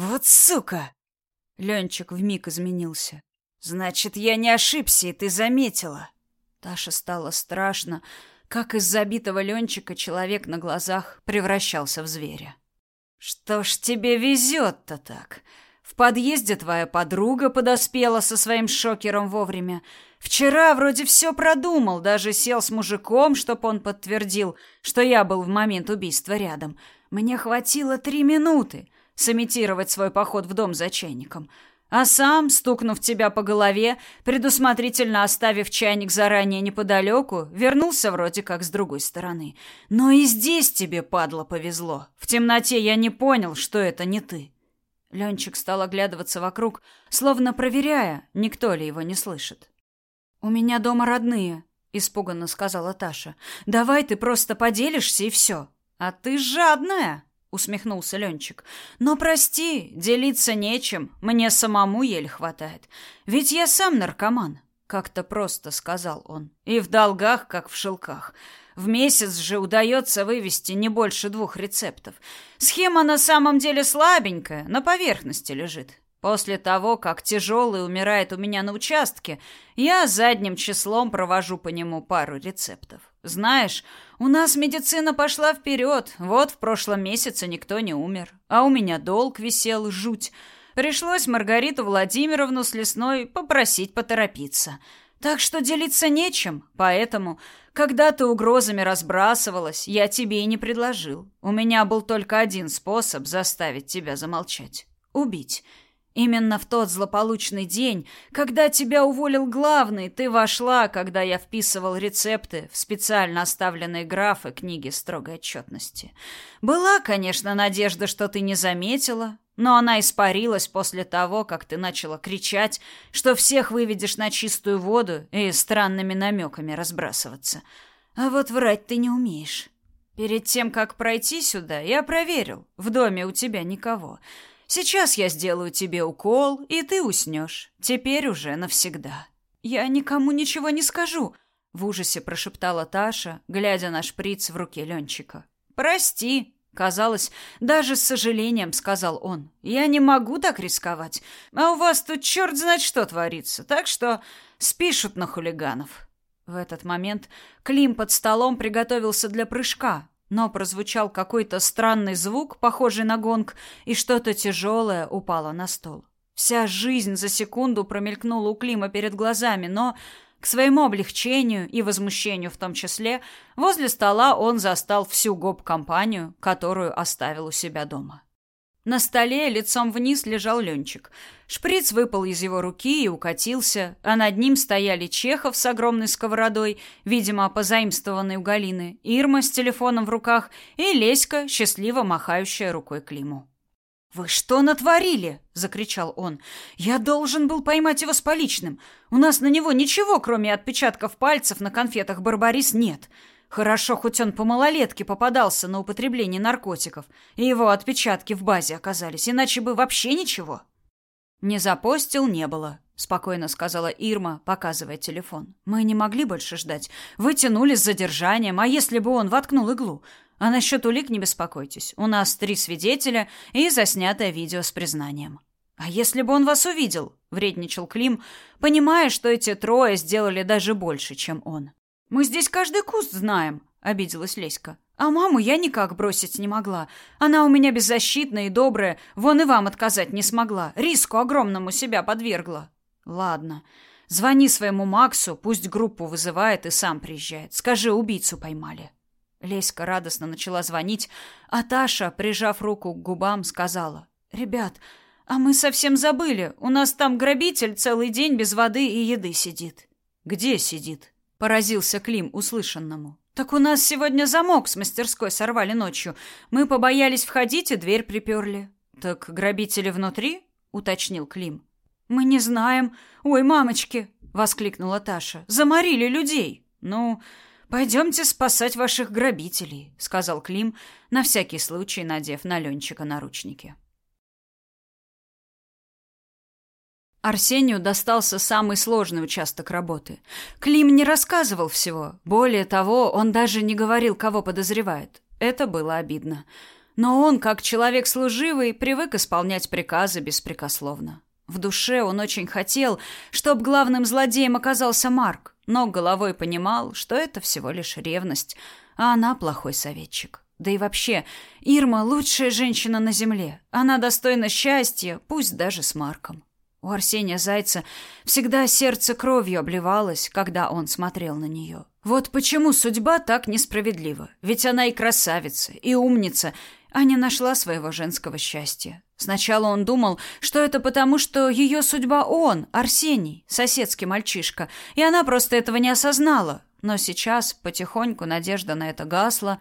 Вот сука! Ленчик вмиг изменился. Значит, я не ошибся, и ты заметила. Таша стало страшно, как из забитого Ленчика человек на глазах превращался в зверя. Что ж тебе везет-то так? В подъезде твоя подруга подоспела со своим шокером вовремя. Вчера вроде все продумал, даже сел с мужиком, чтоб он подтвердил, что я был в момент убийства рядом. Мне хватило три минуты сымитировать свой поход в дом за чайником. А сам, стукнув тебя по голове, предусмотрительно оставив чайник заранее неподалеку, вернулся вроде как с другой стороны. Но и здесь тебе, падла, повезло. В темноте я не понял, что это не ты. Ленчик стал оглядываться вокруг, словно проверяя, никто ли его не слышит. «У меня дома родные», — испуганно сказала Таша. «Давай ты просто поделишься и все». «А ты жадная», — усмехнулся Ленчик. «Но прости, делиться нечем, мне самому еле хватает. Ведь я сам наркоман», — как-то просто сказал он. «И в долгах, как в шелках. В месяц же удается вывести не больше двух рецептов. Схема на самом деле слабенькая, на поверхности лежит. После того, как тяжелый умирает у меня на участке, я задним числом провожу по нему пару рецептов. Знаешь, у нас медицина пошла вперед. Вот в прошлом месяце никто не умер. А у меня долг висел жуть. Пришлось Маргариту Владимировну с лесной попросить поторопиться. Так что делиться нечем, поэтому, когда ты угрозами разбрасывалась, я тебе и не предложил. У меня был только один способ заставить тебя замолчать — убить. Именно в тот злополучный день, когда тебя уволил главный, ты вошла, когда я вписывал рецепты в специально оставленные графы книги строгой отчетности. Была, конечно, надежда, что ты не заметила, но она испарилась после того, как ты начала кричать, что всех выведешь на чистую воду и странными намеками разбрасываться. А вот врать ты не умеешь. Перед тем, как пройти сюда, я проверил, в доме у тебя никого — Сейчас я сделаю тебе укол, и ты уснешь. Теперь уже навсегда. Я никому ничего не скажу, в ужасе прошептала Таша, глядя на шприц в руке Ленчика. Прости, казалось, даже с сожалением сказал он. Я не могу так рисковать. А у вас тут черт знает что творится. Так что спишут на хулиганов. В этот момент Клим под столом приготовился для прыжка, но прозвучал какой-то странный звук, похожий на гонг, и что-то тяжелое упало на стол. Вся жизнь за секунду промелькнула у Клима перед глазами, но к своему облегчению и возмущению в том числе, возле стола он застал всю гоп-компанию, которую оставил у себя дома. На столе лицом вниз лежал Ленчик. Шприц выпал из его руки и укатился, а над ним стояли Чехов с огромной сковородой, видимо, позаимствованной у Галины, Ирма с телефоном в руках и Леська, счастливо махающая рукой Климу. «Вы что натворили?» — закричал он. «Я должен был поймать его с поличным. У нас на него ничего, кроме отпечатков пальцев на конфетах «Барбарис» нет. Хорошо, хоть он по малолетке попадался на употребление наркотиков, и его отпечатки в базе оказались, иначе бы вообще ничего. Не запостил не было, спокойно сказала Ирма, показывая телефон. Мы не могли больше ждать. Вытянули с задержанием, а если бы он воткнул иглу? А насчет улик не беспокойтесь. У нас три свидетеля и заснятое видео с признанием. А если бы он вас увидел, вредничал Клим, понимая, что эти трое сделали даже больше, чем он. Мы здесь каждый куст знаем, обиделась Леська. А маму я никак бросить не могла. Она у меня беззащитная и добрая, вон и вам отказать не смогла. Риску огромному себя подвергла. Ладно. Звони своему Максу, пусть группу вызывает и сам приезжает. Скажи, убийцу поймали. Леська радостно начала звонить, а Таша, прижав руку к губам, сказала: "Ребят, а мы совсем забыли. У нас там грабитель целый день без воды и еды сидит". "Где сидит?" Поразился Клим услышанному. Так у нас сегодня замок с мастерской сорвали ночью. Мы побоялись входить и дверь приперли. Так грабители внутри? уточнил Клим. Мы не знаем. Ой, мамочки, воскликнула Таша. Заморили людей. Ну, пойдемте спасать ваших грабителей, сказал Клим, на всякий случай надев на Ленчика наручники. Арсению достался самый сложный участок работы. Клим не рассказывал всего. Более того, он даже не говорил, кого подозревает. Это было обидно. Но он, как человек служивый, привык исполнять приказы беспрекословно. В душе он очень хотел, чтобы главным злодеем оказался Марк, но головой понимал, что это всего лишь ревность, а она плохой советчик. Да и вообще, Ирма лучшая женщина на земле. Она достойна счастья, пусть даже с Марком. У Арсения Зайца всегда сердце кровью обливалось, когда он смотрел на нее. Вот почему судьба так несправедлива. Ведь она и красавица, и умница, а не нашла своего женского счастья. Сначала он думал, что это потому, что ее судьба он, Арсений, соседский мальчишка, и она просто этого не осознала. Но сейчас потихоньку надежда на это гасла,